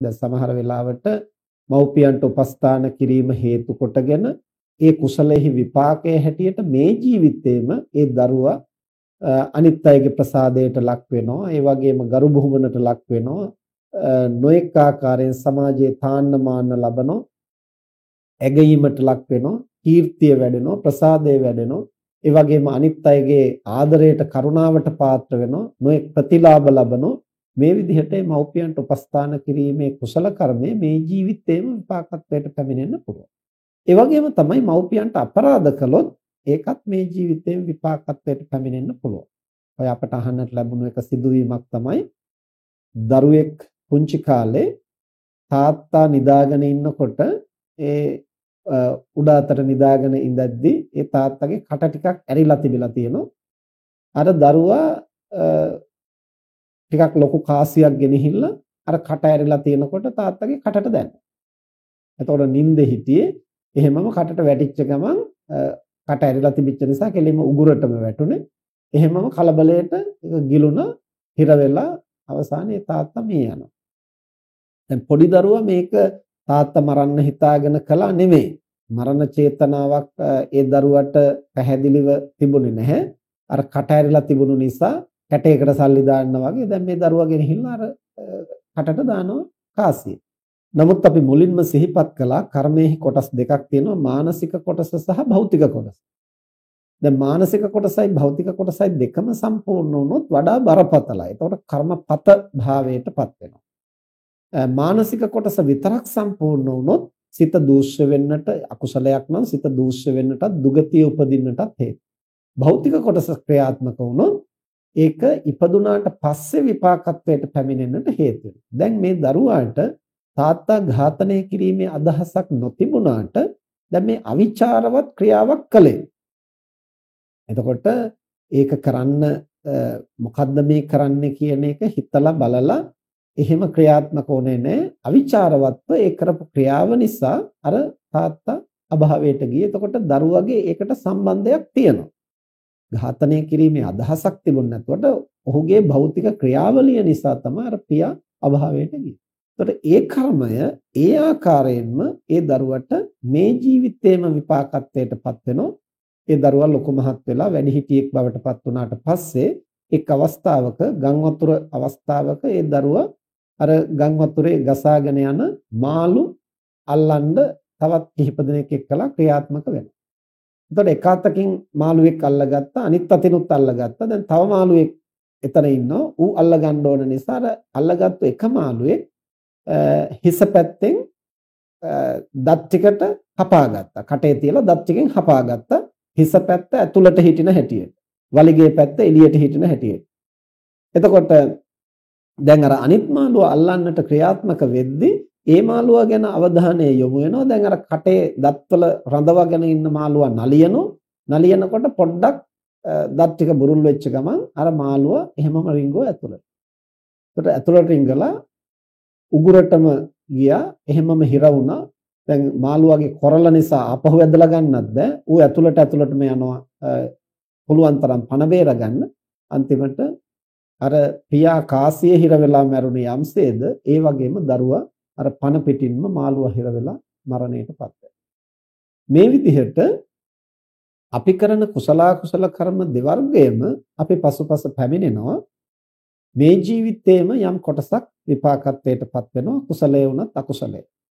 දැන් සමහර වෙලාවට මව්පියන්ට උපස්ථාන කිරීම හේතු කොටගෙන ඒ කුසලෙහි විපාකයේ හැටියට මේ ජීවිතේම ඒ දරුවා අනිත් අයගේ ප්‍රසාදයට ලක් වෙනවා. ඒ වගේම ගරු බුහුමනට ලක් වෙනවා. නොඑක ආකාරයෙන් සමාජයේ තාන්න මාන්න ලබනවා. ඇගීමට ලක් වෙනවා. කීර්තිය වැඩෙනවා. ප්‍රසාදය වැඩෙනවා. ඒ වගේම අනිත් අයගේ ආදරයට කරුණාවට පාත්‍ර වෙනවා. නොඑක ප්‍රතිලාභ ලබනවා. මේ විදිහට මව්පියන්ට උපස්ථාන කිරීමේ කුසල කර්මය මේ ජීවිතේම විපාකත්වයට පැමිණෙන්න පුළුවන්. ඒ වගේම තමයි මව්පියන්ට අපරාධ කළොත් ඒකත් මේ ජීවිතේම විපාකත්වයට පැමිණෙන්න පුළුවන්. ඔය අපට අහන්නට ලැබුණු එක සිදුවීමක් තමයි දරුවෙක් පුංචි කාලේ තාත්තා නිදාගෙන ඉන්නකොට ඒ උඩ අතට නිදාගෙන ඉඳද්දී ඒ තාත්තගේ කට ටිකක් ඇරිලා තිබිලා තියෙනවා. අර දරුවා ටිකක් ලොකු කාසියක් ගෙනහිල්ලා අර කට ඇරිලා තියෙනකොට තාත්තගේ කටට දැම්මා. එතකොට නිින්දේ හිටියේ එහෙමම කටට වැටිච්ච ගමන් කට ඇරිලා තිබිච්ච නිසා කෙලින්ම උගුරටම වැටුනේ. එහෙමම කලබලයට ඒක ගිලුණ හිර වෙලා අවසානයේ තාත්තා මිය යනවා. දැන් පොඩි දරුවා මේක තාත්තා මරන්න හිතාගෙන කළා නෙමෙයි. මරණ චේතනාවක් ඒ දරුවට පැහැදිලිව තිබුණේ නැහැ. අර කට ඇරිලා තිබුණු නිසා කැටයකට සල්ලි දාන්න වගේ දැන් මේ දරුවා ගෙනහිල්ලා අර කටට දානවා කාසිය. නමුත් අපි මුලින්ම සිහිපත් කළා කර්මයේ කොටස් දෙකක් තියෙනවා මානසික කොටස සහ භෞතික කොටස. දැන් මානසික කොටසයි භෞතික කොටසයි දෙකම සම්පූර්ණ වුණොත් වඩා බරපතලයි. එතකොට කර්මපත භාවයටපත් වෙනවා. මානසික කොටස විතරක් සම්පූර්ණ වුණොත් සිත දූෂ්‍ය වෙන්නට අකුසලයක් නම් සිත දූෂ්‍ය වෙන්නටත් දුගතිය උපදින්නටත් හේතු. භෞතික කොටස ක්‍රියාත්මක වුණොත් ඒක ඉපදුනාට පස්සේ විපාකත්වයට පැමිණෙන්නට හේතු දැන් මේ දරුවාට තාත්තා ඝාතනය කිරීමේ අදහසක් නොතිබුණාට දැන් මේ අවිචාරවත් ක්‍රියාවක් කළේ. එතකොට ඒක කරන්න මොකද්ද මේ කරන්නේ කියන එක හිතලා බලලා එහෙම ක්‍රියාත්මක වුණේ නැහැ. අවිචාරවත්ව ඒ කරපු ක්‍රියාව නිසා අර තාත්තා අභාවයට ගියේ. එතකොට දරුවගේ ඒකට සම්බන්ධයක් තියෙනවා. ඝාතනය කිරීමේ අදහසක් තිබුණ නැතුවට ඔහුගේ භෞතික ක්‍රියාවලිය නිසා තමයි අර පියා අභාවයට ගියේ. එතකොට ඒ කර්මය ඒ ආකාරයෙන්ම ඒ දරුවට මේ ජීවිතේම විපාකත්වයටපත් වෙනවා. ඒ දරුවා ලොකු මහත් වෙලා වැඩිහිටියෙක් බවට පත් වුණාට පස්සේ එක් අවස්ථාවක ගම් වතුර අවස්ථාවක ඒ දරුවා අර ගම් වතුරේ ගසාගෙන යන මාළු අල්ලන්න තවත් කිහිප දෙනෙක් එක්කලා ක්‍රියාත්මක වෙනවා. එතකොට එක අතකින් මාළුවෙක් අල්ලගත්තා අනිත් අතිනුත් අල්ලගත්තා. දැන් තව මාළුවෙක් එතන ඉන්නවා. ඌ අල්ල ගන්න ඕන නිසා අර අල්ලගත්තු එක මාළුවෙක් හිස පැත්තෙන් දත් ටිකට හපාගත්තා. කටේ තියලා දත් ටිකෙන් හපාගත්තා. හිස පැත්ත ඇතුළට හිටින හැටියට. වලිගේ පැත්ත එළියට හිටින හැටියට. එතකොට දැන් අර අනිත් මාළුව අල්ලන්නට ක්‍රියාත්මක වෙද්දී ඒ මාළුවා ගැන අවධානය යොමු වෙනවා. දැන් අර කටේ දත්වල රඳවගෙන ඉන්න මාළුවා නලියනවා. නලියනකොට පොඩ්ඩක් දත් ටික බුරුල් වෙච්ච ගමන් අර මාළුවා එහෙමම රිංගුව ඇතුළට. ඒකට ඇතුළට රිංගලා උගුරටම ගියා. එහෙමම හිර වුණා. දැන් මාළුවාගේ කොරළ නිසා අපහු ඇදලා ගන්නත් බෑ. ඌ ඇතුළට ඇතුළටම යනවා. පුළුවන් තරම් පණ බේර ගන්න. අන්තිමට අර පියා කාසියේ හිර වෙලා මැරුණේ යම්සේද ඒ වගේම දරුවා අර පණ පිටින්ම මාළුවා හිර වෙලා මරණයටපත් මේ විදිහට අපි කරන කුසල කුසල කර්ම දෙවර්ගයම අපි පසුපස පැමිණෙනවා. මේ ජීවිතේම යම් කොටසක් විපාකත්වයටපත් වෙනවා. කුසලයේ වුණත් අකුසලයේ.